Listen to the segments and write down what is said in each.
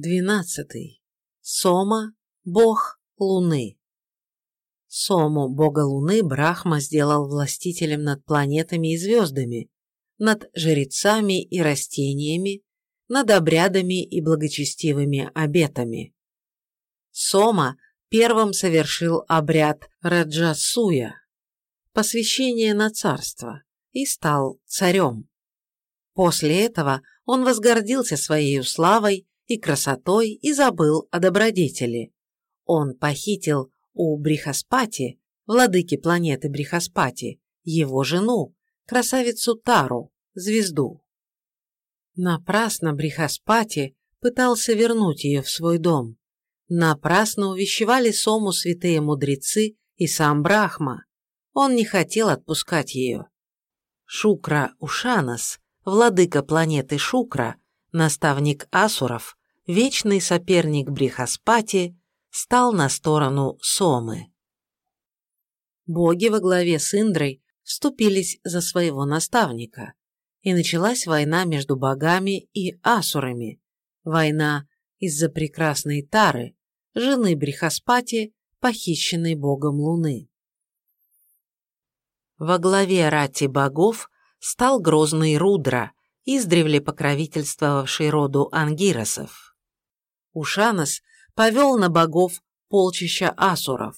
Двенадцатый. Сома, бог Луны. Сому, бога Луны, Брахма сделал властителем над планетами и звездами, над жрецами и растениями, над обрядами и благочестивыми обетами. Сома первым совершил обряд Раджасуя, посвящение на царство, и стал царем. После этого он возгордился своей славой и красотой и забыл о добродетели. Он похитил у Брихаспати, владыки планеты Брихаспати, его жену, красавицу Тару, звезду. Напрасно Брихаспати пытался вернуть ее в свой дом. Напрасно увещевали Сому святые мудрецы и сам Брахма. Он не хотел отпускать ее. Шукра Ушанас, владыка планеты Шукра, наставник Асуров, вечный соперник Брихаспати стал на сторону Сомы. Боги во главе с Индрой вступились за своего наставника, и началась война между богами и асурами, война из-за прекрасной Тары, жены Брихаспати, похищенной богом Луны. Во главе рати богов стал грозный Рудра, издревле покровительствовавший роду ангиросов. Ушанос повел на богов полчища асуров,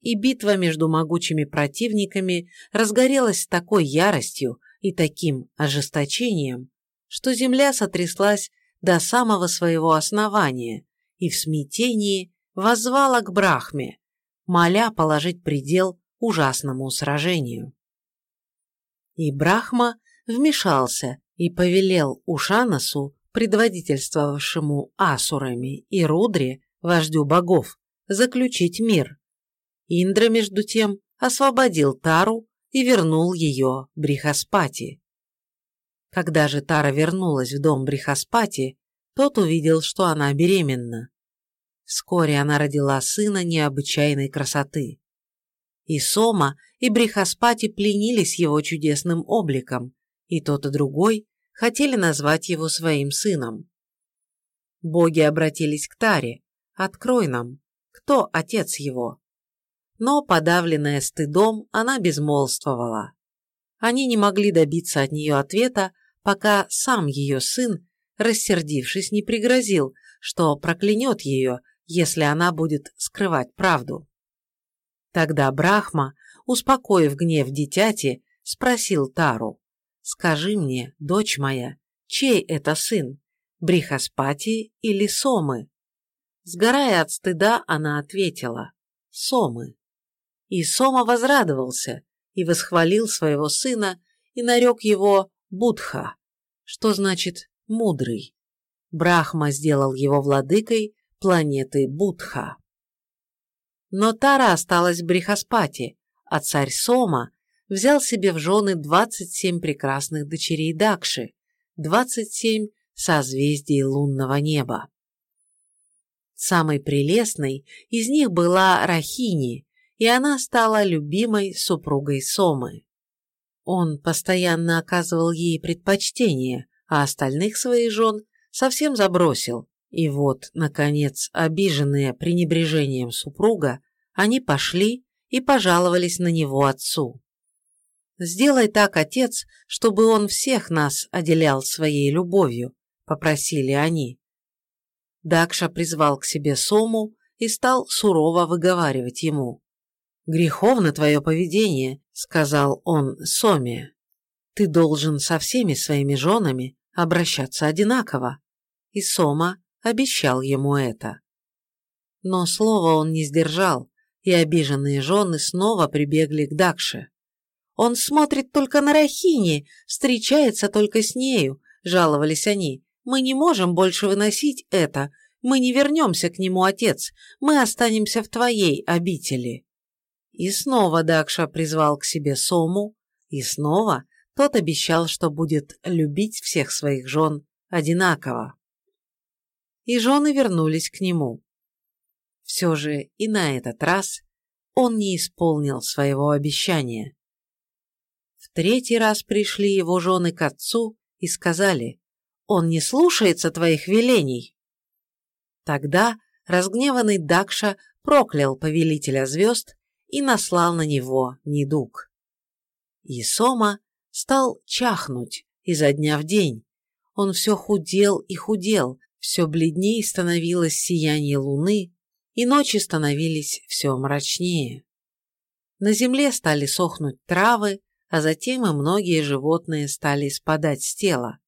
и битва между могучими противниками разгорелась с такой яростью и таким ожесточением, что земля сотряслась до самого своего основания и в смятении воззвала к Брахме, моля положить предел ужасному сражению. И Брахма вмешался и повелел Ушанасу предводительствовавшему Асурами, и Рудре, вождю богов, заключить мир. Индра, между тем, освободил Тару и вернул ее Брихаспати. Когда же Тара вернулась в дом Брихаспати, тот увидел, что она беременна. Вскоре она родила сына необычайной красоты. И Сома, и Брихаспати пленились его чудесным обликом, и тот и другой хотели назвать его своим сыном. Боги обратились к Таре. «Открой нам, кто отец его?» Но, подавленная стыдом, она безмолвствовала. Они не могли добиться от нее ответа, пока сам ее сын, рассердившись, не пригрозил, что проклянет ее, если она будет скрывать правду. Тогда Брахма, успокоив гнев дитяти, спросил Тару, Скажи мне, дочь моя, чей это сын, Брихаспати или Сомы? Сгорая от стыда, она ответила, Сомы. И Сома возрадовался и восхвалил своего сына и нарек его Будха, что значит «мудрый». Брахма сделал его владыкой планеты Будха. Но Тара осталась в Брихаспати, а царь Сома взял себе в жены 27 прекрасных дочерей Дакши, 27 созвездий лунного неба. Самой прелестной из них была Рахини, и она стала любимой супругой Сомы. Он постоянно оказывал ей предпочтение, а остальных своих жен совсем забросил, и вот, наконец, обиженные пренебрежением супруга, они пошли и пожаловались на него отцу. «Сделай так, отец, чтобы он всех нас отделял своей любовью», – попросили они. Дакша призвал к себе Сому и стал сурово выговаривать ему. «Греховно твое поведение», – сказал он Соме. «Ты должен со всеми своими женами обращаться одинаково». И Сома обещал ему это. Но слова он не сдержал, и обиженные жены снова прибегли к Дакше. Он смотрит только на Рахини, встречается только с нею», – жаловались они. «Мы не можем больше выносить это. Мы не вернемся к нему, отец. Мы останемся в твоей обители». И снова Дакша призвал к себе Сому, и снова тот обещал, что будет любить всех своих жен одинаково. И жены вернулись к нему. Все же и на этот раз он не исполнил своего обещания третий раз пришли его жены к отцу и сказали, «Он не слушается твоих велений». Тогда разгневанный Дакша проклял повелителя звезд и наслал на него недуг. И Сома стал чахнуть изо дня в день. Он все худел и худел, все бледнее становилось сияние луны, и ночи становились все мрачнее. На земле стали сохнуть травы, а затем и многие животные стали спадать с тела.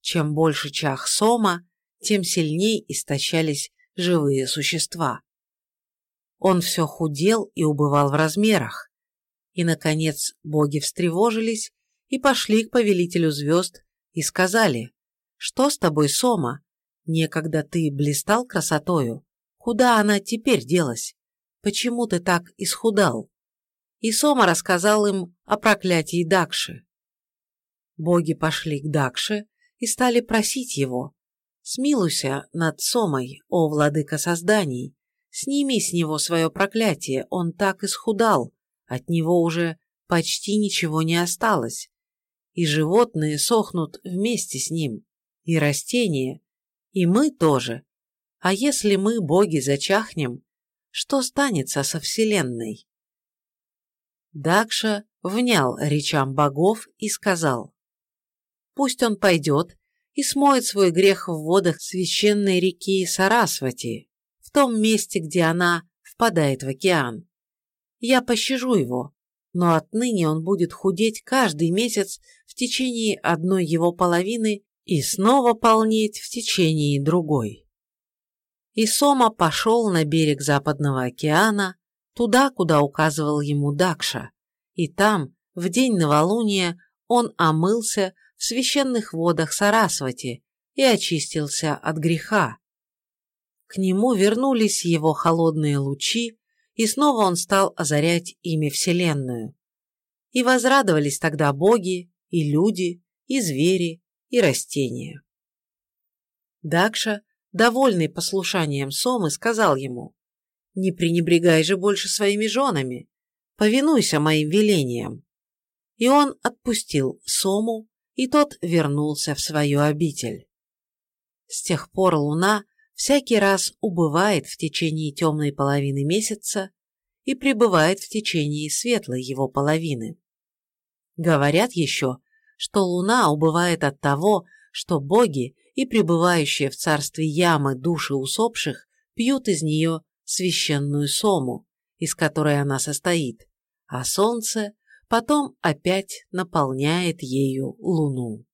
Чем больше чах сома, тем сильней истощались живые существа. Он все худел и убывал в размерах. И, наконец, боги встревожились и пошли к повелителю звезд и сказали, «Что с тобой, Сома? Некогда ты блистал красотою. Куда она теперь делась? Почему ты так исхудал?» И Сома рассказал им о проклятии Дакши. Боги пошли к Дакше и стали просить его, «Смилуйся над Сомой, о владыка созданий, сними с него свое проклятие, он так исхудал, от него уже почти ничего не осталось, и животные сохнут вместе с ним, и растения, и мы тоже. А если мы, боги, зачахнем, что станется со Вселенной?» Дакша внял речам богов и сказал, «Пусть он пойдет и смоет свой грех в водах священной реки Сарасвати, в том месте, где она впадает в океан. Я пощажу его, но отныне он будет худеть каждый месяц в течение одной его половины и снова полнеть в течение другой». И Сома пошел на берег Западного океана, туда, куда указывал ему Дакша, и там, в день новолуния, он омылся в священных водах Сарасвати и очистился от греха. К нему вернулись его холодные лучи, и снова он стал озарять ими Вселенную. И возрадовались тогда боги, и люди, и звери, и растения. Дакша, довольный послушанием Сомы, сказал ему, не пренебрегай же больше своими женами. Повинуйся моим велениям. И он отпустил Сому, и тот вернулся в свою обитель. С тех пор луна всякий раз убывает в течение темной половины месяца и пребывает в течение светлой его половины. Говорят еще, что луна убывает от того, что боги и пребывающие в царстве ямы души усопших пьют из нее священную сому, из которой она состоит, а солнце потом опять наполняет ею луну.